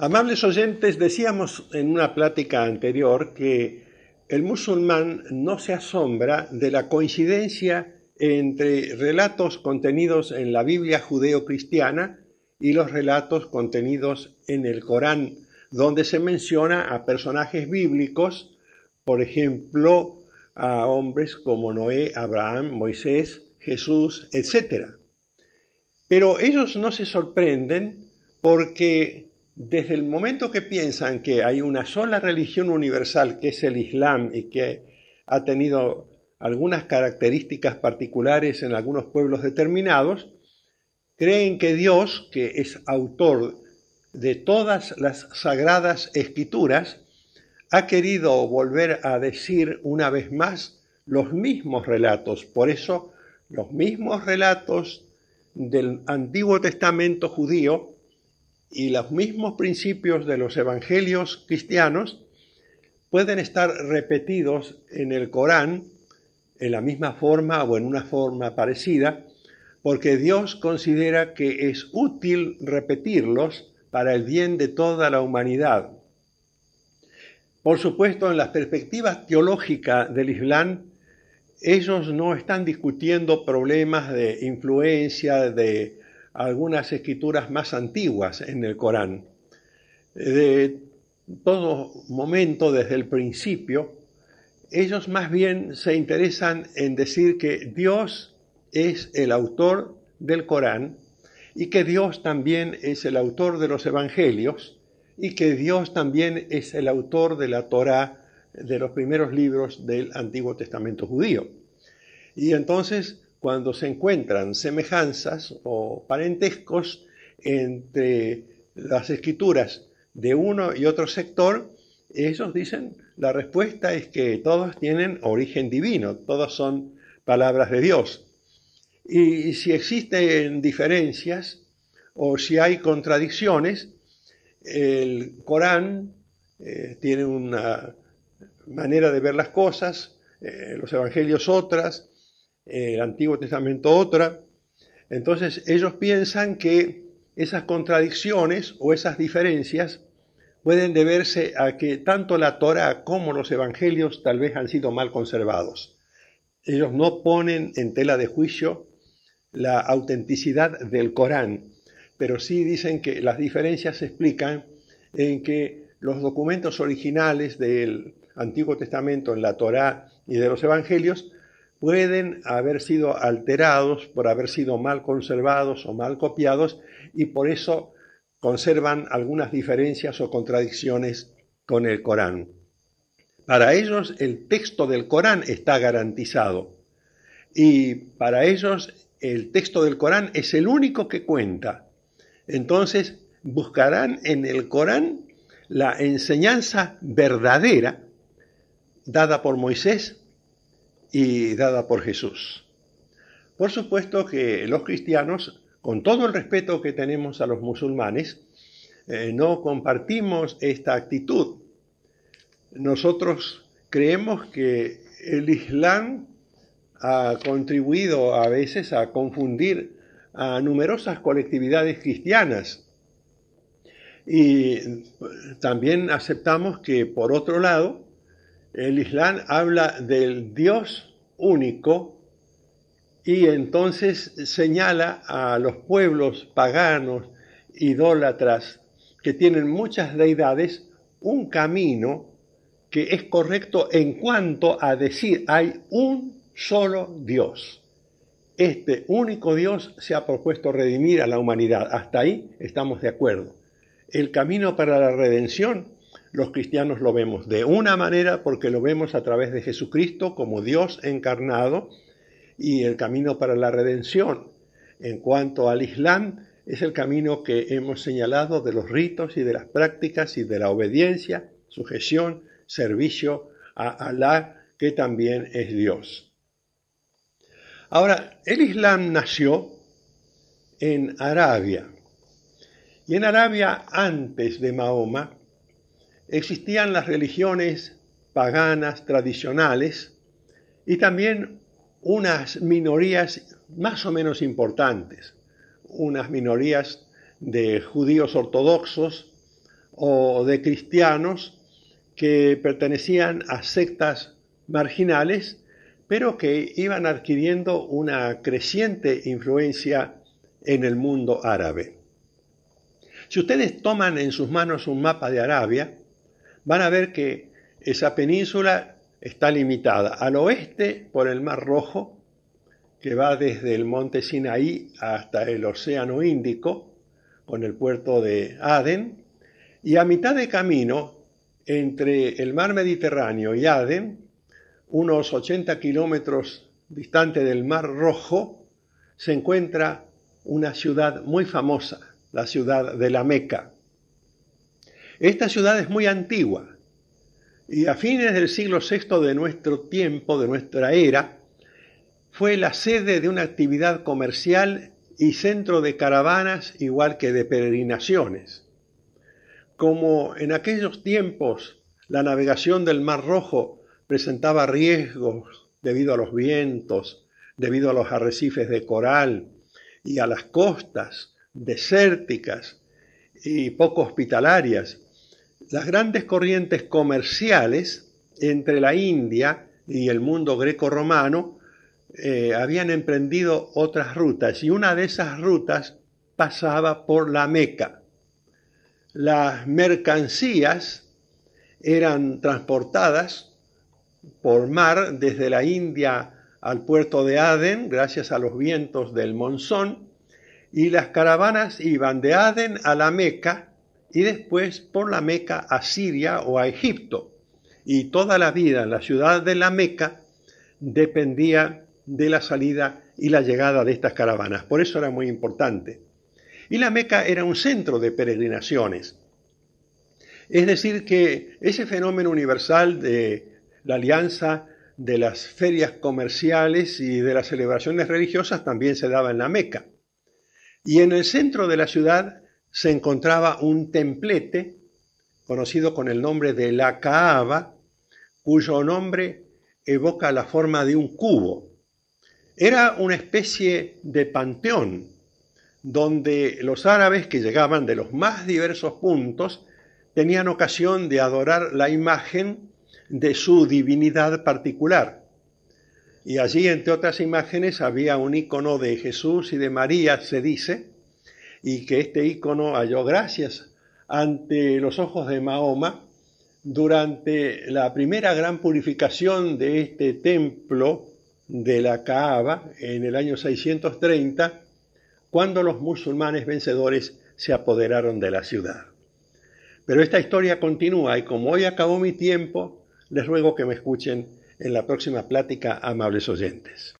Amables oyentes, decíamos en una plática anterior que el musulmán no se asombra de la coincidencia entre relatos contenidos en la Biblia judeo-cristiana y los relatos contenidos en el Corán, donde se menciona a personajes bíblicos, por ejemplo, a hombres como Noé, Abraham, Moisés, Jesús, etc. Pero ellos no se sorprenden porque desde el momento que piensan que hay una sola religión universal, que es el Islam, y que ha tenido algunas características particulares en algunos pueblos determinados, creen que Dios, que es autor de todas las sagradas escrituras, ha querido volver a decir una vez más los mismos relatos. Por eso, los mismos relatos del Antiguo Testamento judío y los mismos principios de los evangelios cristianos pueden estar repetidos en el Corán en la misma forma o en una forma parecida, porque Dios considera que es útil repetirlos para el bien de toda la humanidad. Por supuesto, en la perspectiva teológica del Islam, ellos no están discutiendo problemas de influencia de algunas escrituras más antiguas en el Corán. De todo momento, desde el principio, ellos más bien se interesan en decir que Dios es el autor del Corán y que Dios también es el autor de los evangelios y que Dios también es el autor de la Torá, de los primeros libros del Antiguo Testamento judío. Y entonces, cuando se encuentran semejanzas o parentescos entre las escrituras de uno y otro sector, ellos dicen, la respuesta es que todos tienen origen divino, todos son palabras de Dios. Y si existen diferencias o si hay contradicciones, el Corán eh, tiene una manera de ver las cosas, eh, los evangelios otras, el Antiguo Testamento otra. Entonces ellos piensan que esas contradicciones o esas diferencias pueden deberse a que tanto la Torah como los evangelios tal vez han sido mal conservados. Ellos no ponen en tela de juicio la autenticidad del Corán, pero sí dicen que las diferencias se explican en que los documentos originales del Antiguo Testamento, en la Torá y de los Evangelios, pueden haber sido alterados por haber sido mal conservados o mal copiados y por eso conservan algunas diferencias o contradicciones con el Corán. Para ellos el texto del Corán está garantizado y para ellos el texto del Corán es el único que cuenta. Entonces buscarán en el Corán la enseñanza verdadera dada por Moisés y dada por Jesús. Por supuesto que los cristianos con todo el respeto que tenemos a los musulmanes, eh, no compartimos esta actitud. Nosotros creemos que el Islam ha contribuido a veces a confundir a numerosas colectividades cristianas. Y también aceptamos que, por otro lado, el Islam habla del Dios único y entonces señala a los pueblos paganos, idólatras, que tienen muchas deidades, un camino que es correcto en cuanto a decir hay un solo Dios. Este único Dios se ha propuesto redimir a la humanidad. Hasta ahí estamos de acuerdo. El camino para la redención, los cristianos lo vemos de una manera porque lo vemos a través de Jesucristo como Dios encarnado, y el camino para la redención. En cuanto al Islam, es el camino que hemos señalado de los ritos y de las prácticas y de la obediencia, sujeción, servicio a Alá, que también es Dios. Ahora, el Islam nació en Arabia. Y en Arabia, antes de Mahoma, existían las religiones paganas tradicionales y también unas minorías más o menos importantes, unas minorías de judíos ortodoxos, o de cristianos que pertenecían a sectas marginales, pero que iban adquiriendo una creciente influencia en el mundo árabe. Si ustedes toman en sus manos un mapa de Arabia, van a ver que esa península está limitada al oeste por el Mar Rojo, que va desde el monte Sinaí hasta el Océano Índico, con el puerto de Aden, y a mitad de camino entre el mar Mediterráneo y Aden, unos 80 kilómetros distante del Mar Rojo, se encuentra una ciudad muy famosa, la ciudad de la Meca. Esta ciudad es muy antigua y a fines del siglo VI de nuestro tiempo, de nuestra era, fue la sede de una actividad comercial y centro de caravanas igual que de peregrinaciones. Como en aquellos tiempos la navegación del Mar Rojo presentaba riesgos debido a los vientos, debido a los arrecifes de coral y a las costas desérticas y poco hospitalarias, las grandes corrientes comerciales entre la India y el mundo greco-romano eh, habían emprendido otras rutas y una de esas rutas pasaba por la Meca. Las mercancías eran transportadas por mar desde la India al puerto de Aden gracias a los vientos del monzón y las caravanas iban de Aden a la Meca y después por la Meca a Siria o a Egipto. Y toda la vida en la ciudad de la Meca dependía de la salida y la llegada de estas caravanas. Por eso era muy importante. Y la Meca era un centro de peregrinaciones. Es decir, que ese fenómeno universal de la alianza de las ferias comerciales y de las celebraciones religiosas también se daba en la Meca. Y en el centro de la ciudad se encontraba un templete conocido con el nombre de la Kaaba, cuyo nombre evoca la forma de un cubo. Era una especie de panteón donde los árabes que llegaban de los más diversos puntos tenían ocasión de adorar la imagen de su divinidad particular. Y allí, entre otras imágenes, había un icono de Jesús y de María, se dice, y que este icono halló gracias ante los ojos de Mahoma durante la primera gran purificación de este templo de la Kaaba en el año 630, cuando los musulmanes vencedores se apoderaron de la ciudad. Pero esta historia continúa y como hoy acabó mi tiempo, les ruego que me escuchen en la próxima plática, amables oyentes.